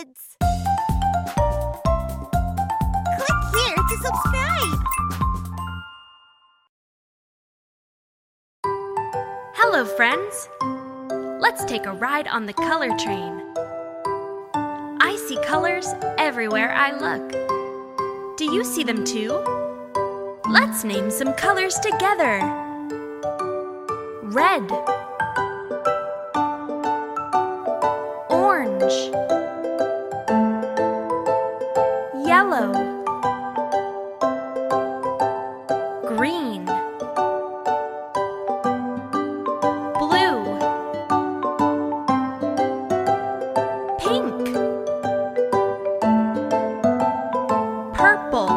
kids! Click here to subscribe! Hello, friends! Let's take a ride on the color train. I see colors everywhere I look. Do you see them too? Let's name some colors together. Red Yellow Green Blue Pink Purple